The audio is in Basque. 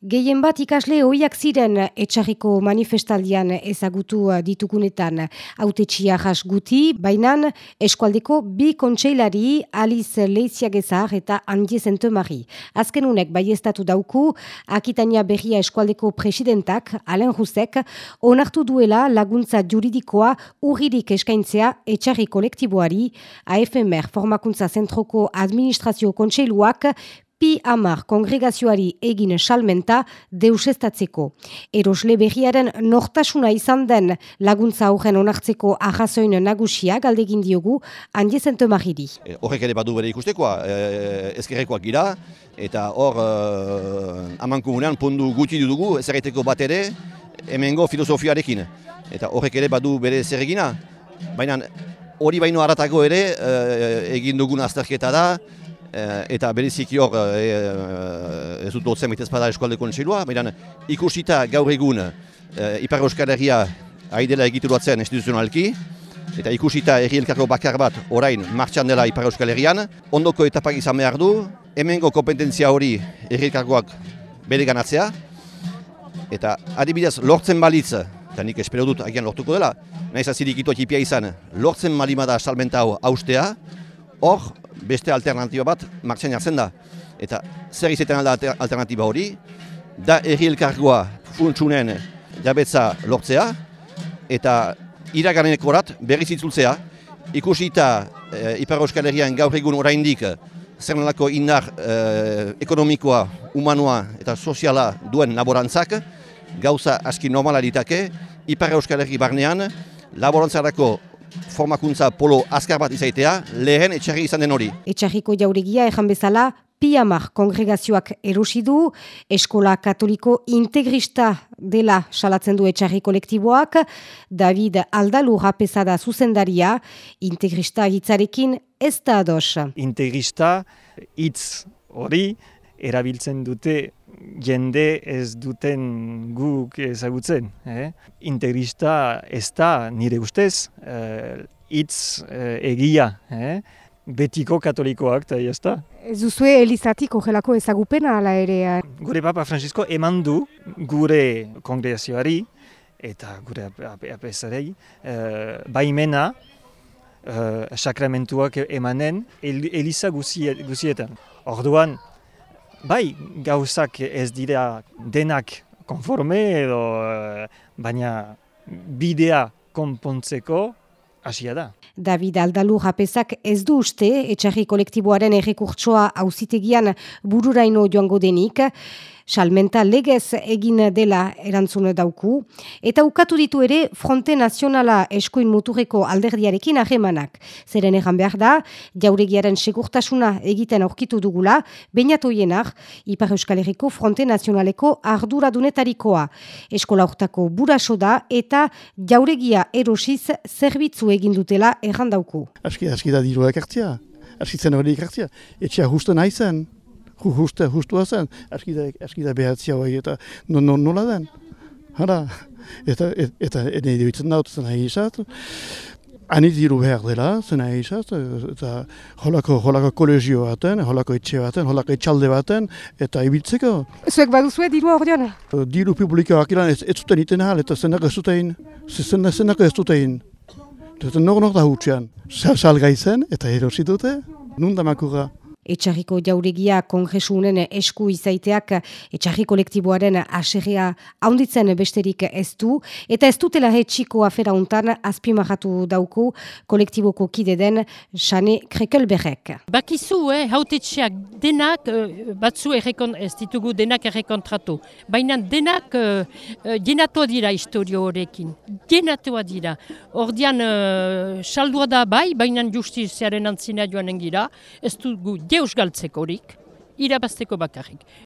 Gehien bat ikasle oiak ziren etxarriko manifestaldian ezagutu ditugunetan autetxia jas guti, bainan eskualdeko bi kontseilari Aliz Leiziagezar eta Andi Zentomari. Azken unek bai estatu dauku, Akitania Berria eskualdeko presidentak, Alen Jusek, onartu duela laguntza juridikoa urririk eskaintzea etxarri kolektiboari, AFMR formakuntza zentroko administrazio kontseiluak pi amar kongregazioari egin salmenta deusestatzeko. Erosle berriaren nortasuna izan den laguntza horren onartzeko ahazoin nagusia galdegin diogu handiezen tomahiri. E, horrek ere badu bere ikustekoa, e, ezkerrekoak gira, eta hor e, aman komunean pondu guti dugu ezerreteko bat ere hemengo filosofiarekin. Eta horrek ere badu bere zerregina, baina hori baino haratago ere e, egin dugun azterketa da, Eh, eta bereziki hor e, ez dut dutzen mitez bada eskualdeko nintxilua, baina ikusita gaur egun e, Ipar Euskal Herria haidela egituratzen instituzionalki, eta ikusita erri elkarko bakar bat orain martxan dela Ipar Euskal Herrian, ondoko etapak izan behar du, hemengo kompetentzia hori erri elkarkoak bere ganatzea, eta adibidez lortzen balitz, eta nik espero dut agian lortuko dela, nahiz azirik ito izan, lortzen malimada salmenta hau haustea, hor beste alternatiba bat martxan jartzen da. Eta zer izaten alda alternatiba hori, da erri elkargoa funtsunen jabetza lortzea, eta iraganenek horat berriz itzultzea, ikusita e, Ipar Euskal Herrian gaur egun oraindik zer nolako indar e, ekonomikoa, humanoa eta soziala duen laborantzak, gauza aski normala ditake, Ipar Euskal Herri barnean, laborantzarako formakuntza polo azkar bat izaitea, lehen etxarri izan den hori. Etxarriko jauregia ejan bezala, Piamar kongregazioak erosi du, eskola katoliko integrista dela salatzen du etxarri kolektiboak, David Aldalu rapesada zuzendaria, integrista hitzarekin ez da ados. Integrista hitz hori erabiltzen dute jende ez duten guk ezagutzen. Eh? Integrista ez da nire ustez, eh, hitz eh, egia, eh? betiko katolikoak eta ez da. Ez duzue Elizatik ogelako ezagupena ala ere? Eh? Gure Papa Francisco eman du gure kongregazioari eta gure apesarei eh, baimena eh, sakramentuak emanen Eliza guzietan. Orduan, bai gauzak ez dira denak konforme edo eh, baina bidea konpontzeko hasia da. David Aldalu rapezak ez du uste etxarri kolektiboaren errekurtsoa auzitegian bururaino joango denik salmenta legez egin dela erantzun dauku, eta ukatu ditu ere Fronte Nazionala Eskoin Muturreko alderdiarekin ahemanak. Zeren egan behar da, jauregiaren segurtasuna egiten aurkitu dugula, bainatoienak Ipar Euskal Herriko Fronte Nazionaleko arduradunetarikoa. Eskola urtako buraso da eta jauregia erosiz zerbitzu egin dutela egan dauku. Aski, aski da dirua ekartzia, aski zen hori ekartzia, etxea justu nahi zen justu, justua zen, aski da, aski da behatzia hori eta no, no, nola den. Hara, eta, eta, eta ene iduitzen daut zen nahi izat, anit diru behar dela zen nahi izat, eta holako, holako kolegio baten, holako etxe baten, holako etxalde baten, eta ibiltzeko. Zuek baduzue diru hor diona? Diru publikoak ilan ez, ez zuten iten ahal, eta zenak ez zutein, zenak ez zutein. Eta nor nor da hutsean, salgai zen, eta erosi dute, nundamakurra. Etxarriko jauregia kongresunen esku izaiteak etxarri kolektiboaren aserrea haunditzen besterik ez du, eta ez dutela etxiko afera untan azpimahatu dauku kolektiboko kide den Sane Krekelberrek. Bakizu, eh, hautetxeak denak, eh, batzu errekon, ez ditugu denak errekontratu, baina denak uh, genatua dira historio horrekin, genatua dira. Ordian, uh, saldua da bai, baina justiziaren antzina joan engira, ez dugu deus galtzeko horik, irabazteko bakarrik.